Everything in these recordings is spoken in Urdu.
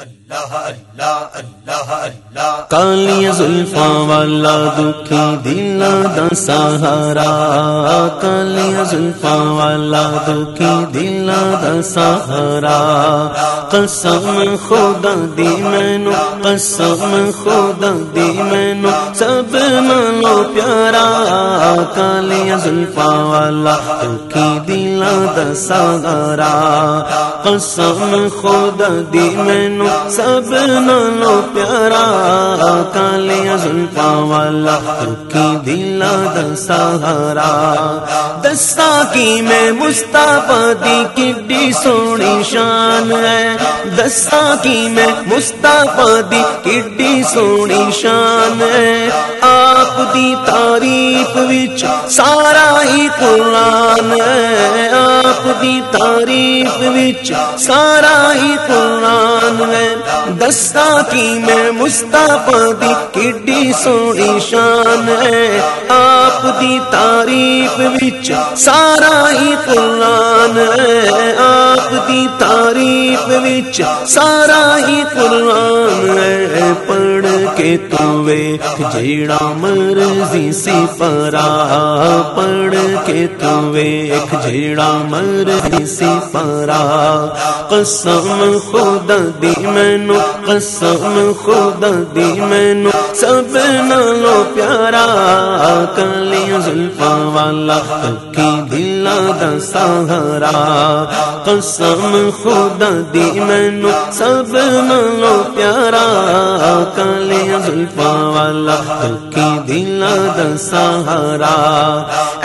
اللہ اللہ اللہ اللہ کالی زلفا والا دکھی دل دا سہارا. کالی زلفا والا دکھی دل دا سہارا. قسم خدا دی مینو قسم خدا دی مینو سب نالو پیارا. کالی زلفا والا دکھی دل دا سہارا. قسم خدا دی مینو سب نالو پیارا کالیا زلفا والا رکی دلا دسہارا دستا کی میں مستعفی دی کڈی سونی شان ہے۔ دستا کی میں مستعفی دی کڈی سونی شان ہے۔ آپ دی تعریف وچ سارا ہی قرآن ہے۔ آپ دی تعریف وچ سارا ہی قرآن شان ہے۔ دستا کی میں مستعفی دی کڈی سونی شان ہے۔ آپ دی تعریف وچ سارا ہی قرآن ہے۔ آپ دی تعریف وچ سارا ہی قرآن کے تو ویکھ جیڑا مرضی سی پرا پڑھ کے تو ویکھ جیڑا مرضی سی پرا۔ قسم خدا دی مینو، قسم خدا دی مینو، سب نالو پیارا۔ کلی زلفا والا کی دلا دا سہارا۔ قسم خدا دی مینو، سب نالو پیارا۔ کلی زلفا والا کی دلا دا سہارا۔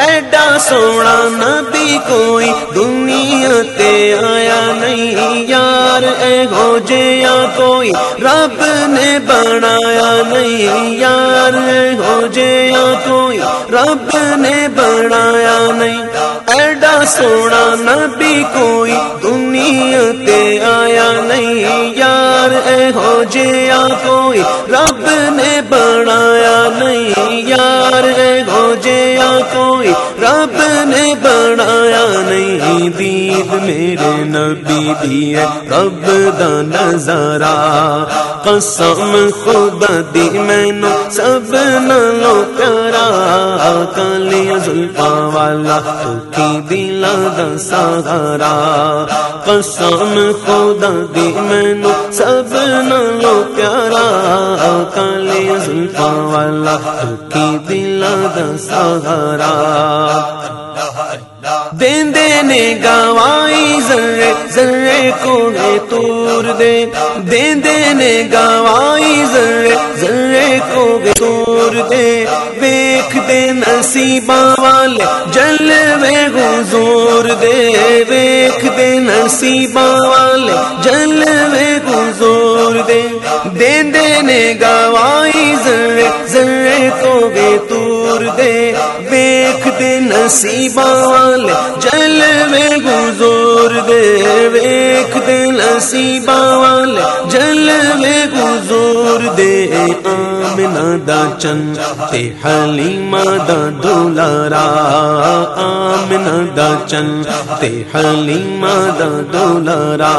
ایڈا سونا نبی کوئی دنیا تے آیا نہیں یار۔ اے ہو جیا کوئی رب نے بنایا نہیں یار۔ اے ہو جیا کوئی رب نے بنایا نہیں۔ ایڈا سونا نبی کوئی مجھے یا کوئی رب نے بنایا نہیں یار اے ہو جیا کوئی رب نے بنایا نہیں دید میرے نبی دی ہے۔ رب دا نظارہ، قسم خدا دی مینو۔ سب نالو پیارا کالی زلفا والا۔ کی دلا دا سہارا۔ قسم خدا دی مینو۔ سب نالو پیارا کالی والا کی دلا دا سہارا۔ دین دینے گوائی ذرے ذرے کو ہے تور دے۔ دین دینے گوائی ذرے ذرے کو ہے تور دے۔ ویکھ دے نصیبہ والے جلوے حضور دے۔ ویکھ دے نصیبہ والے جلوے حضور دے۔ دین دینے گوائی ذرے کو تور دے ویکھ دے نصیبہ والے میں گزور دے ویکھ دے نصیبہ دے آمنہ دا چن تے حلیمہ دا دولارا آمنہ دا چن تے حلیمہ دا دولارا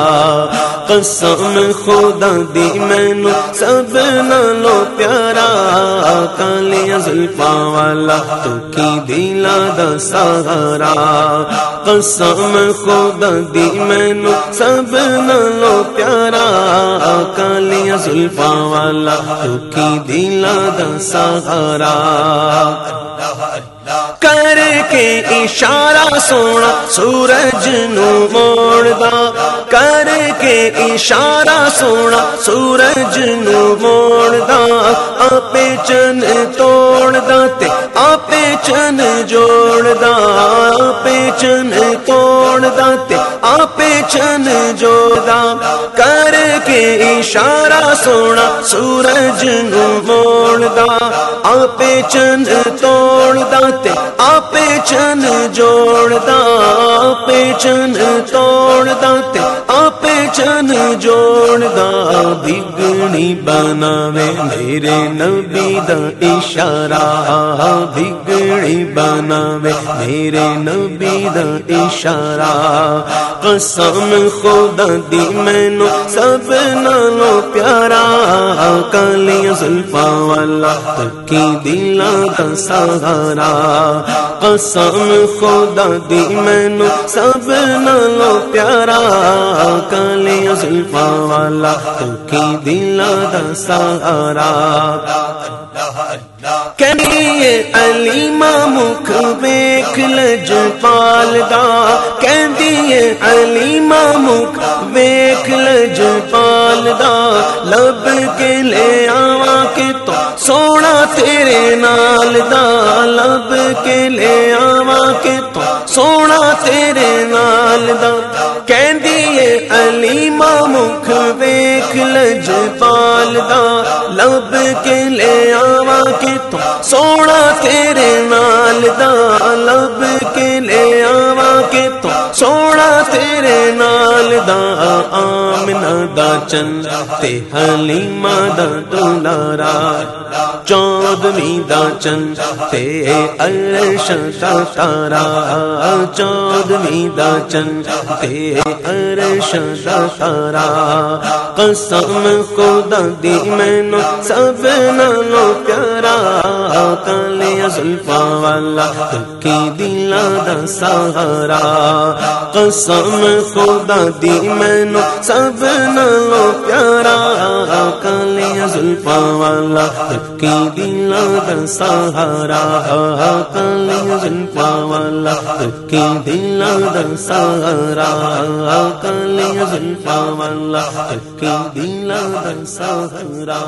قسم خدا دی مینو سب نالو پیارا کالی زلفا والا تو کی دلا دا سہارا۔ قسم خدا دی مینو سب نالو پیارا کالی زلفا والا تو کی دلا دا سہارا کر کے اشارہ سونا، سورج نو موڑ دا۔ کر کے اشارہ سونا، سورج نو موڑ دا۔ آپ چن توڑ دا تے آپ چن جوڑ دا۔ آپ چن توڑ دا تے آپ چن کے اشارہ سونا، سورج نو موڑ دا آپ چن توڑ دا تے آپ چن جوڑ دا آپ چند توڑ دا تے آپ چن جوڑ دا بگنی بناوے، میرے نبی دا اشارہ بگڑی بناوے، میرے نبی دا اشارہ قسم خدا دی مینو، سب نالو پیارا کالی زلفا والا، تکی دلا کا سہارا قسم خدا دی مینو، سب نالو پیارا کالی زلفا والا، تکی دلا کا سہارا کہنی علی مخ ویک لج پال دا علی مخ ویک لج پال دا لب کے لے آوا کے تو سونا تیرے نال دا۔ لب کے لے آوا کے تو سونا تیرے نال دا۔ لب کے لے آوا کے تو سونا تیرے نال دا، لب کے لے آوا کے تو سونا تیرے نال دا۔ دا چن تے حلیمہ دا دولارا چودویں دا چن تے عرش دا تارا چودویں دا چن تے عرش دا تارا قسم خدا دی مینو سب نالو پیارا کالے زلفا والا کی دلا دا سہارا قسم خدا دی مینو سب نالو پیارا کالے زلفا والا کی دلا دا سہارا کالے زلفا والا کی دلا دا سہارا کالے زلفا والا کی دلا دا سہارا